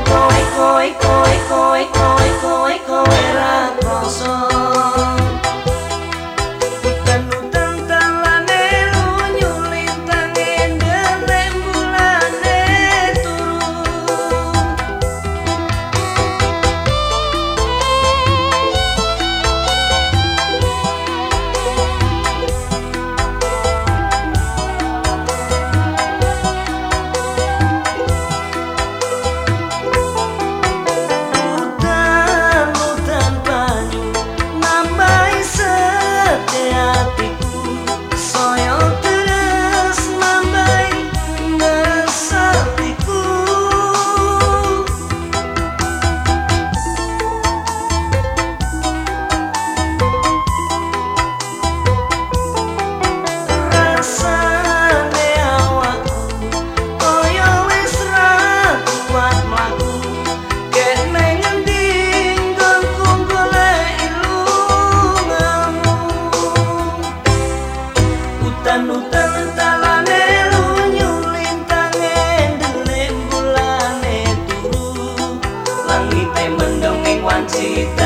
go go go Langit